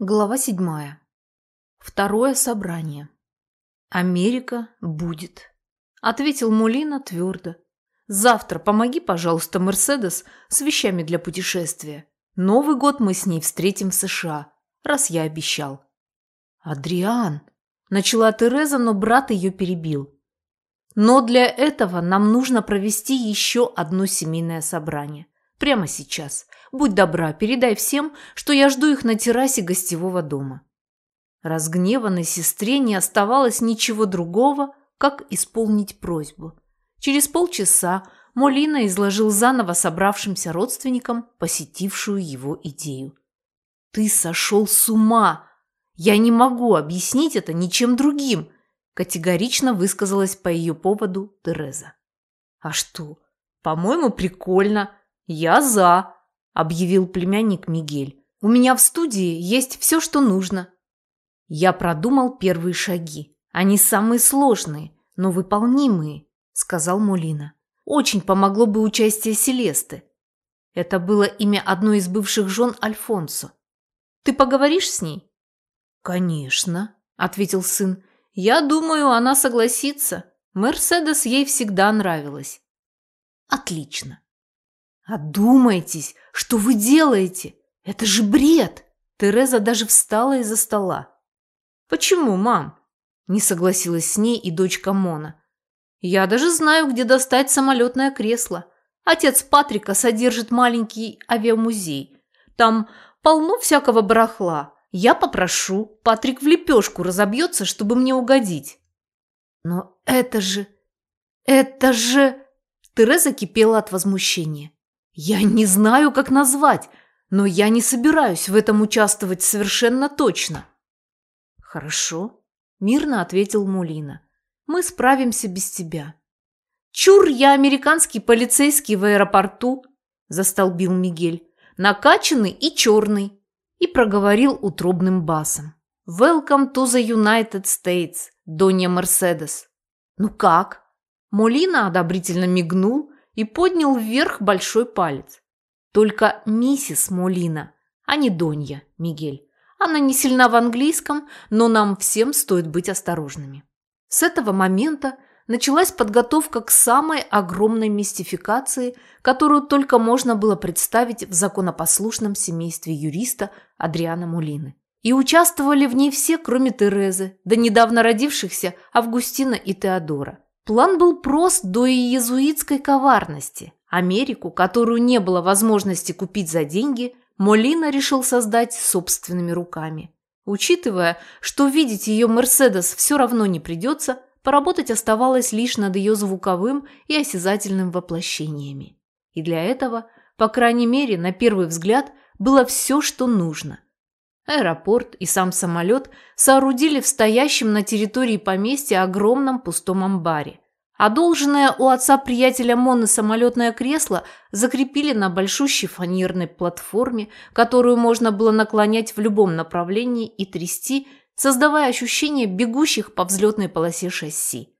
Глава седьмая. Второе собрание. «Америка будет», – ответил Мулина твердо. «Завтра помоги, пожалуйста, Мерседес с вещами для путешествия. Новый год мы с ней встретим в США, раз я обещал». «Адриан», – начала Тереза, но брат ее перебил. «Но для этого нам нужно провести еще одно семейное собрание. Прямо сейчас. Будь добра, передай всем, что я жду их на террасе гостевого дома». Разгневанной сестре не оставалось ничего другого, как исполнить просьбу. Через полчаса Молина изложил заново собравшимся родственникам посетившую его идею. «Ты сошел с ума! Я не могу объяснить это ничем другим!» категорично высказалась по ее поводу Тереза. «А что? По-моему, прикольно. Я за!» объявил племянник Мигель. «У меня в студии есть все, что нужно». Я продумал первые шаги. Они самые сложные, но выполнимые, сказал Молина. Очень помогло бы участие Селесты. Это было имя одной из бывших жен Альфонсо. Ты поговоришь с ней? Конечно, ответил сын. Я думаю, она согласится. Мерседес ей всегда нравилась. Отлично. «Одумайтесь! Что вы делаете? Это же бред!» Тереза даже встала из-за стола. «Почему, мам?» Не согласилась с ней и дочка Мона. «Я даже знаю, где достать самолетное кресло. Отец Патрика содержит маленький авиамузей. Там полно всякого барахла. Я попрошу, Патрик в лепешку разобьется, чтобы мне угодить». «Но это же... это же...» Тереза кипела от возмущения. Я не знаю, как назвать, но я не собираюсь в этом участвовать совершенно точно. Хорошо, мирно ответил Мулина. Мы справимся без тебя. Чур, я американский полицейский в аэропорту, застолбил Мигель, накачанный и черный, и проговорил утробным басом. Welcome to the United States, Донья Мерседес. Ну как? Молина одобрительно мигнул и поднял вверх большой палец. Только миссис Молина, а не Донья, Мигель. Она не сильна в английском, но нам всем стоит быть осторожными. С этого момента началась подготовка к самой огромной мистификации, которую только можно было представить в законопослушном семействе юриста Адриана Мулины. И участвовали в ней все, кроме Терезы, до недавно родившихся Августина и Теодора – План был прост до иезуитской коварности. Америку, которую не было возможности купить за деньги, Молина решил создать собственными руками. Учитывая, что видеть ее «Мерседес» все равно не придется, поработать оставалось лишь над ее звуковым и осязательным воплощениями. И для этого, по крайней мере, на первый взгляд, было все, что нужно. Аэропорт и сам самолет соорудили в стоящем на территории поместья огромном пустом амбаре. Одолженное у отца приятеля Монны самолетное кресло закрепили на большущей фанерной платформе, которую можно было наклонять в любом направлении и трясти, создавая ощущение бегущих по взлетной полосе шасси.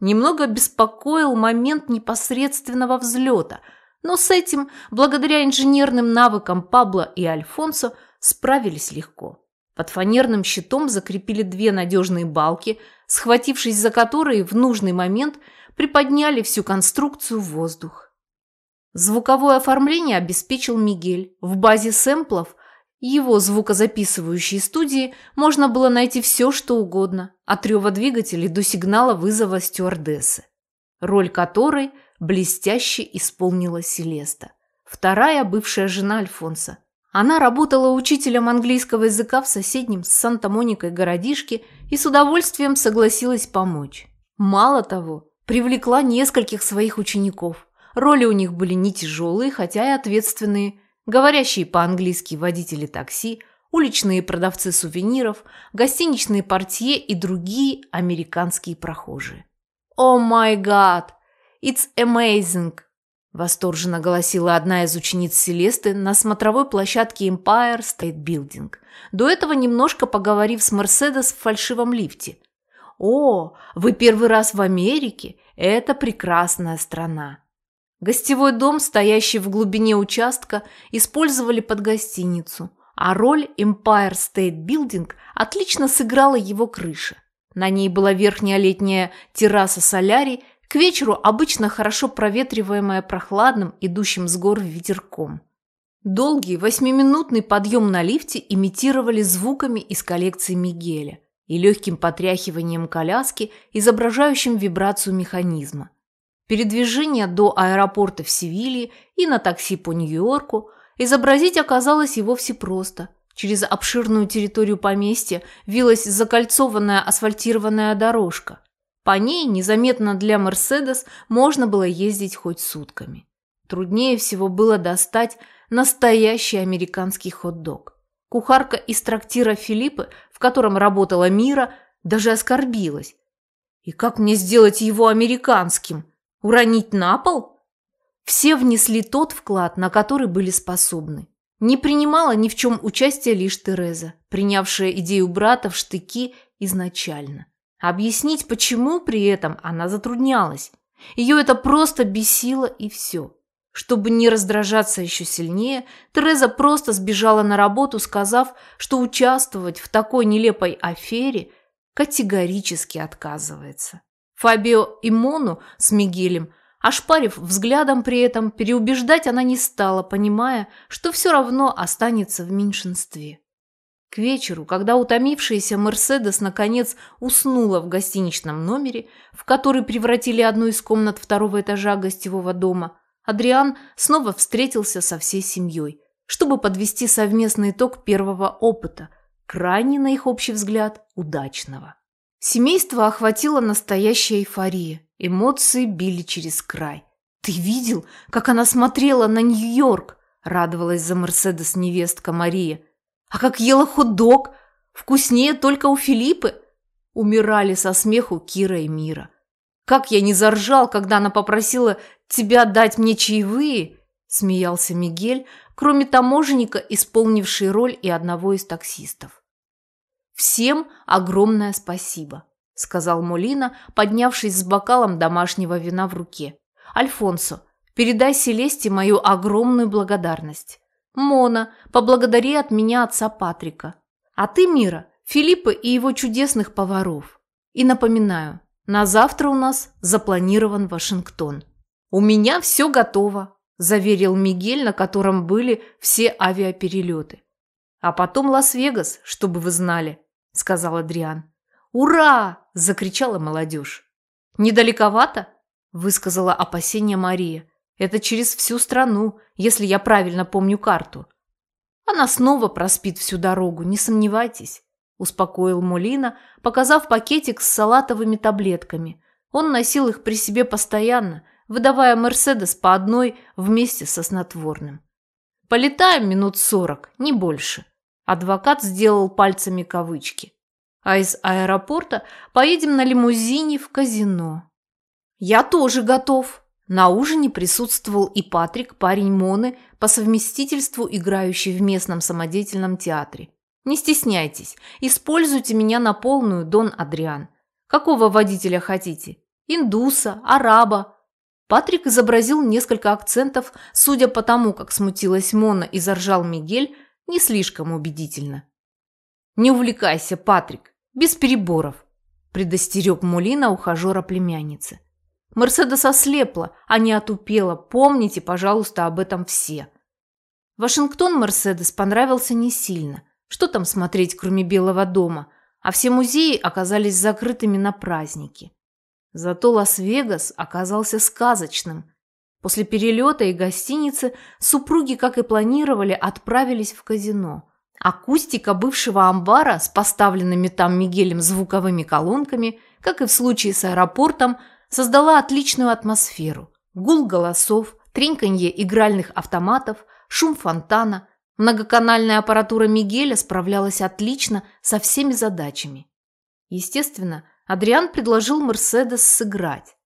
Немного беспокоил момент непосредственного взлета, но с этим, благодаря инженерным навыкам Пабло и Альфонсо, справились легко. Под фанерным щитом закрепили две надежные балки, схватившись за которые в нужный момент приподняли всю конструкцию в воздух. Звуковое оформление обеспечил Мигель. В базе сэмплов его звукозаписывающей студии можно было найти все, что угодно, от рева двигателей до сигнала вызова стюардессы, роль которой блестяще исполнила Селеста, вторая бывшая жена Альфонса, она работала учителем английского языка в соседнем с Санта-Моникой городишке и с удовольствием согласилась помочь. Мало того, привлекла нескольких своих учеников. Роли у них были не тяжелые, хотя и ответственные. Говорящие по-английски водители такси, уличные продавцы сувениров, гостиничные портье и другие американские прохожие. «О май гад! It's amazing!» Восторженно голосила одна из учениц Селесты на смотровой площадке Empire State Building, до этого немножко поговорив с Мерседес в фальшивом лифте. «О, вы первый раз в Америке? Это прекрасная страна!» Гостевой дом, стоящий в глубине участка, использовали под гостиницу. а роль Empire State Building отлично сыграла его крыша. На ней была верхняя летняя терраса солярий, к вечеру обычно хорошо проветриваемая прохладным, идущим с гор ветерком. Долгий восьмиминутный подъем на лифте имитировали звуками из коллекции Мигеля и легким потряхиванием коляски, изображающим вибрацию механизма. Передвижение до аэропорта в Севилье и на такси по Нью-Йорку изобразить оказалось и вовсе просто. Через обширную территорию поместья вилась закольцованная асфальтированная дорожка. По ней, незаметно для «Мерседес», можно было ездить хоть сутками. Труднее всего было достать настоящий американский хот-дог. Кухарка из трактира Филиппы, в котором работала Мира, даже оскорбилась. И как мне сделать его американским? Уронить на пол? Все внесли тот вклад, на который были способны. Не принимала ни в чем участия лишь Тереза, принявшая идею брата в штыки изначально. Объяснить, почему при этом она затруднялась. Ее это просто бесило и все. Чтобы не раздражаться еще сильнее, Тереза просто сбежала на работу, сказав, что участвовать в такой нелепой афере категорически отказывается. Фабио и Мону с Мигелем, ошпарив взглядом при этом, переубеждать она не стала, понимая, что все равно останется в меньшинстве. К вечеру, когда утомившаяся Мерседес наконец уснула в гостиничном номере, в который превратили одну из комнат второго этажа гостевого дома, Адриан снова встретился со всей семьей, чтобы подвести совместный итог первого опыта, крайне, на их общий взгляд, удачного. Семейство охватило настоящая эйфория, эмоции били через край. «Ты видел, как она смотрела на Нью-Йорк?» – радовалась за Мерседес невестка Мария. «А как ела хот-дог? Вкуснее только у Филиппы!» Умирали со смеху Кира и Мира. Как я не заржал, когда она попросила тебя дать мне чаевые, смеялся Мигель, кроме таможенника, исполнивший роль и одного из таксистов. Всем огромное спасибо, сказал Молина, поднявшись с бокалом домашнего вина в руке. Альфонсо, передай Селесте мою огромную благодарность. Мона, поблагодари от меня отца Патрика. А ты, Мира, Филиппа и его чудесных поваров. И напоминаю, на завтра у нас запланирован Вашингтон. У меня все готово, заверил Мигель, на котором были все авиаперелеты. А потом Лас-Вегас, чтобы вы знали, сказал Адриан. Ура! закричала молодежь. Недалековато? высказала опасение Мария. Это через всю страну, если я правильно помню карту. Она снова проспит всю дорогу, не сомневайтесь успокоил Мулина, показав пакетик с салатовыми таблетками. Он носил их при себе постоянно, выдавая Мерседес по одной вместе со снотворным. Полетаем минут сорок, не больше. Адвокат сделал пальцами кавычки. А из аэропорта поедем на лимузине в казино. Я тоже готов. На ужине присутствовал и Патрик, парень Моны, по совместительству играющий в местном самодеятельном театре. Не стесняйтесь, используйте меня на полную, Дон Адриан. Какого водителя хотите? Индуса, араба? Патрик изобразил несколько акцентов, судя по тому, как смутилась Мона и заржал Мигель, не слишком убедительно. «Не увлекайся, Патрик, без переборов», – предостерег Мулина ухажера племянницы. «Мерседес ослепла, а не отупела. Помните, пожалуйста, об этом все». Вашингтон Мерседес понравился не сильно – что там смотреть, кроме Белого дома? А все музеи оказались закрытыми на праздники. Зато Лас-Вегас оказался сказочным. После перелета и гостиницы супруги, как и планировали, отправились в казино. Акустика бывшего амбара с поставленными там Мигелем звуковыми колонками, как и в случае с аэропортом, создала отличную атмосферу. Гул голосов, треньканье игральных автоматов, шум фонтана – Многоканальная аппаратура Мигеля справлялась отлично со всеми задачами. Естественно, Адриан предложил Мерседес сыграть.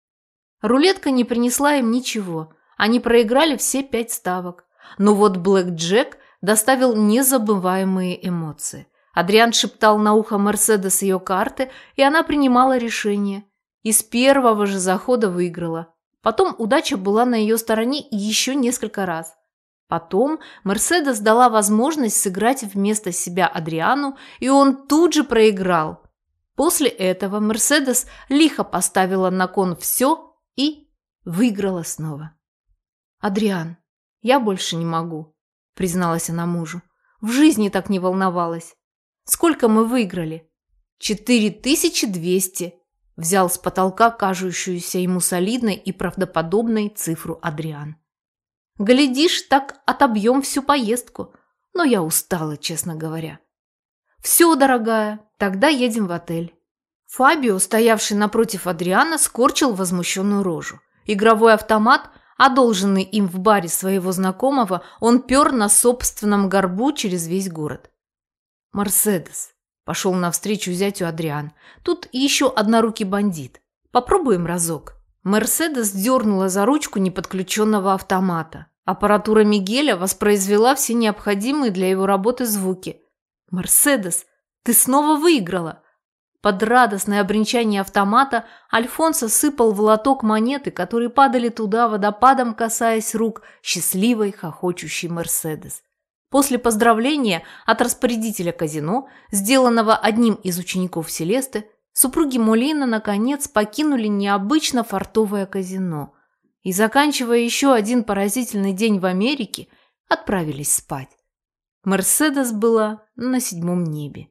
Рулетка не принесла им ничего, они проиграли все пять ставок. Но вот Блэк Джек доставил незабываемые эмоции. Адриан шептал на ухо Мерседес ее карты, и она принимала решение. Из первого же захода выиграла. Потом удача была на ее стороне еще несколько раз. Потом Мерседес дала возможность сыграть вместо себя Адриану, и он тут же проиграл. После этого Мерседес лихо поставила на кон все и выиграла снова. «Адриан, я больше не могу», – призналась она мужу. «В жизни так не волновалась. Сколько мы выиграли?» «Четыре тысячи двести», – взял с потолка кажущуюся ему солидной и правдоподобной цифру Адриан. Глядишь, так отобьем всю поездку. Но я устала, честно говоря. Все, дорогая, тогда едем в отель. Фабио, стоявший напротив Адриана, скорчил возмущенную рожу. Игровой автомат, одолженный им в баре своего знакомого, он пер на собственном горбу через весь город. «Мерседес», – пошел навстречу зятю Адриан. «Тут еще однорукий бандит. Попробуем разок». Мерседес дернула за ручку неподключенного автомата. Аппаратура Мигеля воспроизвела все необходимые для его работы звуки. «Мерседес, ты снова выиграла!» Под радостное обренчание автомата Альфонсо сыпал в лоток монеты, которые падали туда водопадом, касаясь рук счастливой, хохочущей Мерседес. После поздравления от распорядителя казино, сделанного одним из учеников Селесты, супруги Мулина наконец покинули необычно фартовое казино и, заканчивая еще один поразительный день в Америке, отправились спать. Мерседес была на седьмом небе.